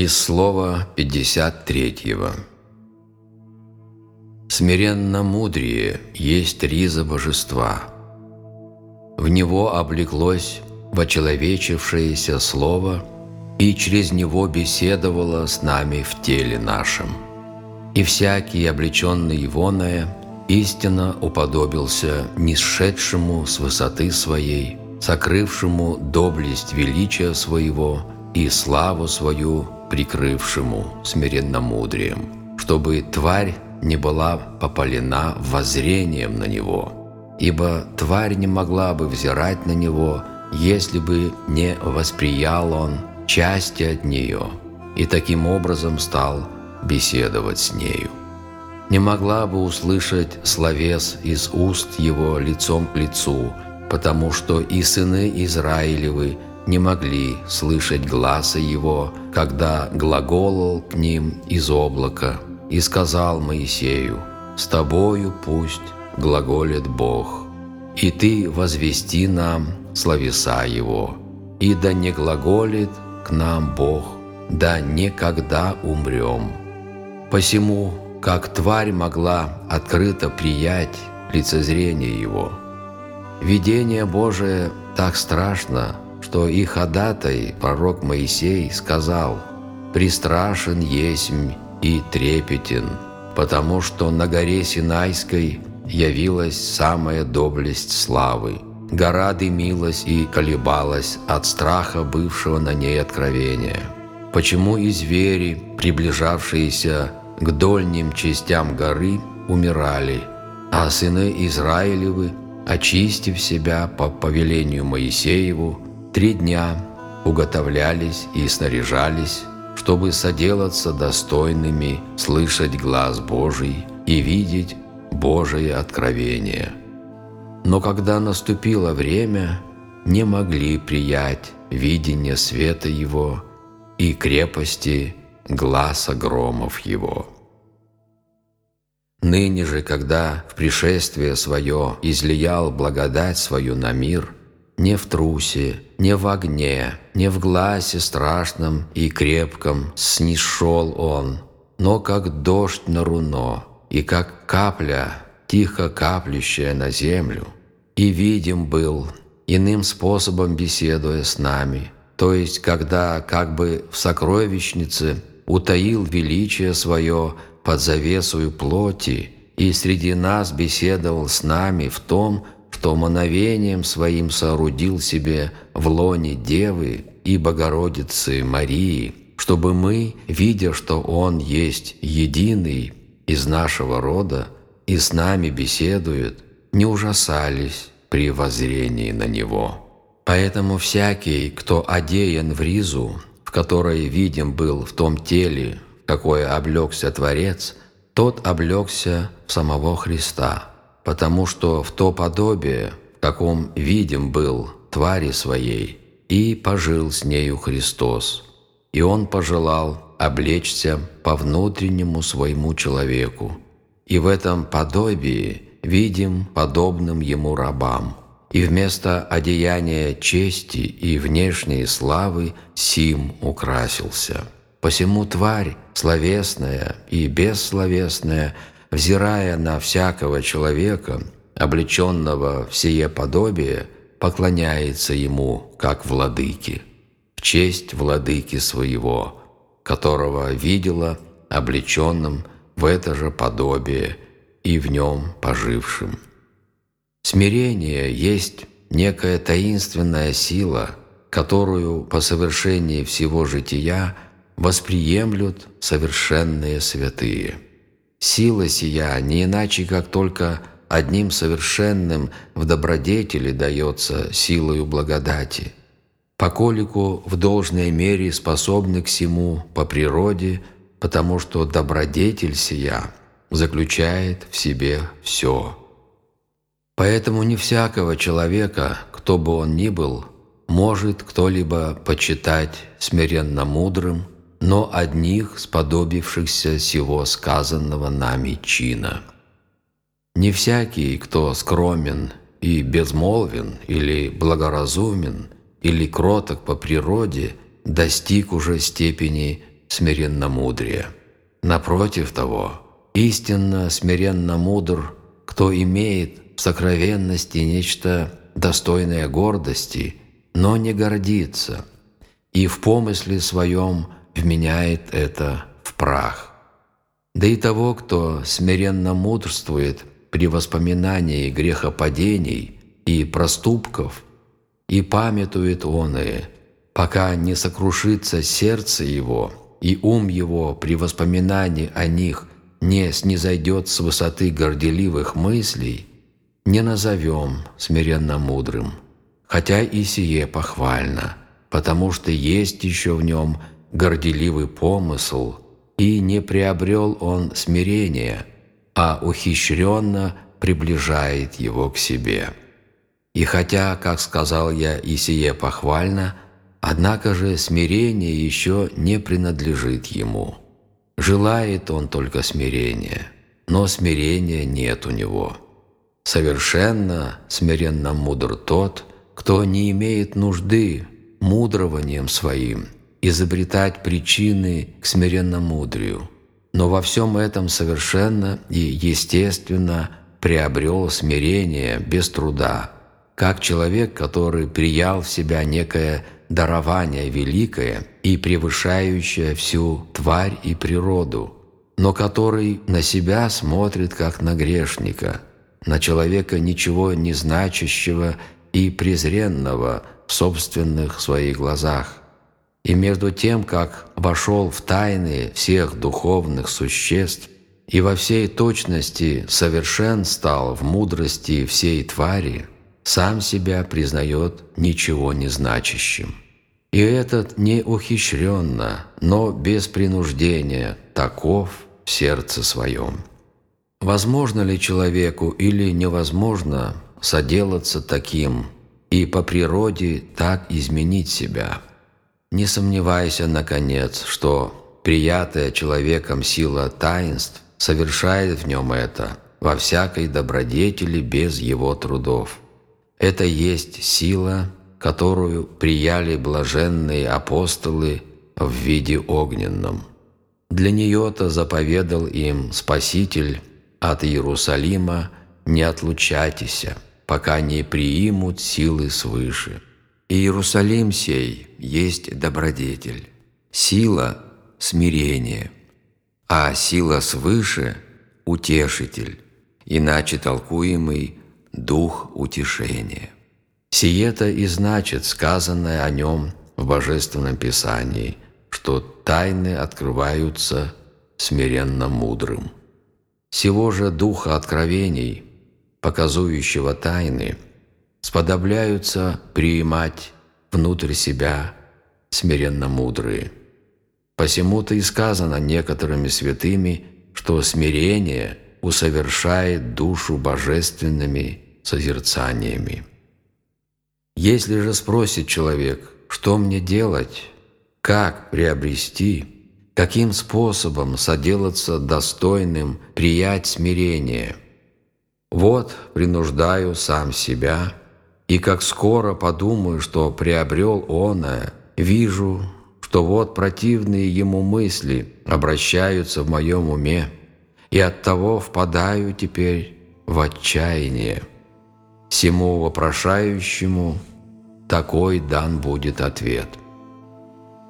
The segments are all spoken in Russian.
Из слова 53. Смиренно мудрее есть риза божества. В него облеклось вочеловечившееся слово и через него беседовало с нами в теле нашем. И всякий, облеченный ивоная, истинно уподобился нисшедшему с высоты своей, сокрывшему доблесть величия своего и славу свою прикрывшему смиренномудрием, чтобы тварь не была попалена воззрением на него, ибо тварь не могла бы взирать на него, если бы не восприял он части от нее, и таким образом стал беседовать с нею. Не могла бы услышать словес из уст его лицом к лицу, потому что и сыны Израилевы не могли слышать глаза его, когда глаголал к ним из облака, и сказал Моисею, «С тобою пусть глаголит Бог, и ты возвести нам словеса его, и да не глаголит к нам Бог, да никогда умрем». Посему, как тварь могла открыто приять лицезрение его. Видение Божие так страшно, что и ходатай пророк Моисей сказал «Пристрашен есмь и трепетен, потому что на горе Синайской явилась самая доблесть славы. Гора дымилась и колебалась от страха бывшего на ней откровения. Почему и звери, приближавшиеся к дольним частям горы, умирали, а сыны Израилевы, очистив себя по повелению Моисееву, три дня уготовлялись и снаряжались, чтобы соделаться достойными слышать глаз Божий и видеть Божие откровение. Но когда наступило время, не могли приять видение света Его и крепости гласа громов Его. Ныне же, когда в пришествие свое излиял благодать свою на мир, не в трусе, не в огне, не в гласе страшном и крепком снишел он, но как дождь на руно, и как капля, тихо каплющая на землю, и видим был, иным способом беседуя с нами, то есть когда как бы в сокровищнице утаил величие свое под завесою плоти и среди нас беседовал с нами в том, что мановением своим соорудил себе в лоне Девы и Богородицы Марии, чтобы мы, видя, что Он есть единый из нашего рода и с нами беседует, не ужасались при воззрении на Него. Поэтому всякий, кто одеян в ризу, в которой видим был в том теле, в какое облегся Творец, тот облегся в самого Христа, потому что в то подобие, в каком видим был твари своей, и пожил с нею Христос, и Он пожелал облечься по внутреннему своему человеку, и в этом подобии видим подобным Ему рабам – и вместо одеяния чести и внешней славы сим украсился. Посему тварь, словесная и бессловесная, взирая на всякого человека, облеченного в сие подобие, поклоняется ему, как владыке, в честь владыки своего, которого видела облеченным в это же подобие и в нем пожившим. Смирение есть некая таинственная сила, которую по совершении всего жития восприемлют совершенные святые. Сила сия не иначе, как только одним совершенным в добродетели дается силою благодати, поколику в должной мере способны к всему по природе, потому что добродетель сия заключает в себе все. Поэтому не всякого человека, кто бы он ни был, может кто-либо почитать смиренно мудрым, но одних сподобившихся всего сказанного нами чина. Не всякий, кто скромен и безмолвен, или благоразумен, или кроток по природе, достиг уже степени смиренно-мудрее. Напротив того, истинно смиренно-мудр, кто имеет в сокровенности нечто достойное гордости, но не гордится, и в помысле своем вменяет это в прах. Да и того, кто смиренно мудрствует при воспоминании грехопадений и проступков, и памятует он и, пока не сокрушится сердце его, и ум его при воспоминании о них не снизойдет с высоты горделивых мыслей, не назовем смиренно мудрым, хотя и сие похвально, потому что есть еще в нем горделивый помысл, и не приобрел он смирения, а ухищренно приближает его к себе. И хотя, как сказал я, и сие похвально, однако же смирение еще не принадлежит ему. Желает он только смирения, но смирения нет у него. Совершенно смиренно мудр тот, кто не имеет нужды мудрованием своим изобретать причины к смиренно-мудрию, но во всем этом совершенно и естественно приобрел смирение без труда, как человек, который приял в себя некое дарование великое и превышающее всю тварь и природу, но который на себя смотрит как на грешника, на человека ничего не значащего и презренного в собственных своих глазах. И между тем, как вошел в тайны всех духовных существ и во всей точности совершен стал в мудрости всей твари, сам себя признает ничего не значащим. И этот не ухищренно, но без принуждения, таков в сердце своем. Возможно ли человеку или невозможно соделаться таким и по природе так изменить себя? Не сомневайся, наконец, что приятая человеком сила таинств совершает в нем это во всякой добродетели без его трудов. Это есть сила, которую прияли блаженные апостолы в виде огненном. Для нее-то заповедал им Спаситель от Иерусалима «Не отлучайтесь, пока не приимут силы свыше». Иерусалим сей есть добродетель, сила – смирение, а сила свыше – утешитель, иначе толкуемый – дух утешения. Сие-то и значит сказанное о нем в Божественном Писании, что тайны открываются смиренно мудрым. Сего же духа откровений, показующего тайны – сподобляются приимать внутрь себя смиренно мудрые. Посему-то и сказано некоторыми святыми, что смирение усовершает душу божественными созерцаниями. Если же спросит человек, что мне делать, как приобрести, каким способом соделаться достойным приять смирение, вот принуждаю сам себя – и как скоро подумаю, что приобрел оное, вижу, что вот противные ему мысли обращаются в моем уме, и оттого впадаю теперь в отчаяние. Всему вопрошающему такой дан будет ответ.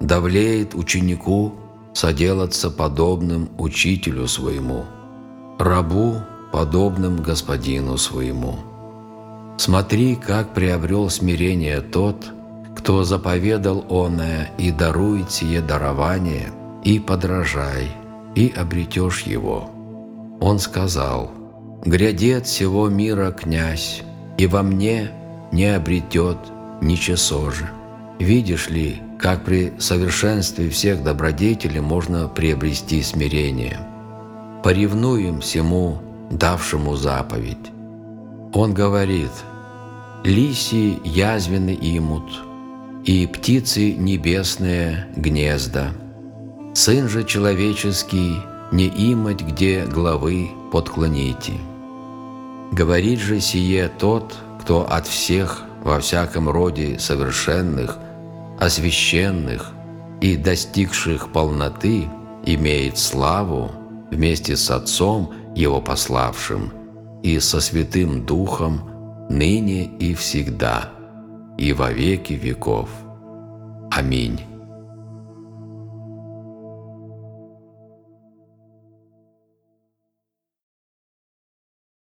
Давлеет ученику соделаться подобным учителю своему, рабу подобным господину своему. Смотри, как приобрел смирение тот, кто заповедал оное и дарует сие дарование, и подражай, и обретешь его. Он сказал, «Грядет всего мира князь, и во мне не обретет ничего же». Видишь ли, как при совершенстве всех добродетелей можно приобрести смирение? Поревнуем всему, давшему заповедь. Он говорит, «Лиси язвины имут, и птицы небесные гнезда. Сын же человеческий не имать, где главы подклоните. Говорит же сие тот, кто от всех во всяком роде совершенных, освященных и достигших полноты имеет славу вместе с Отцом Его пославшим и со Святым Духом ныне и всегда, и во веки веков. Аминь.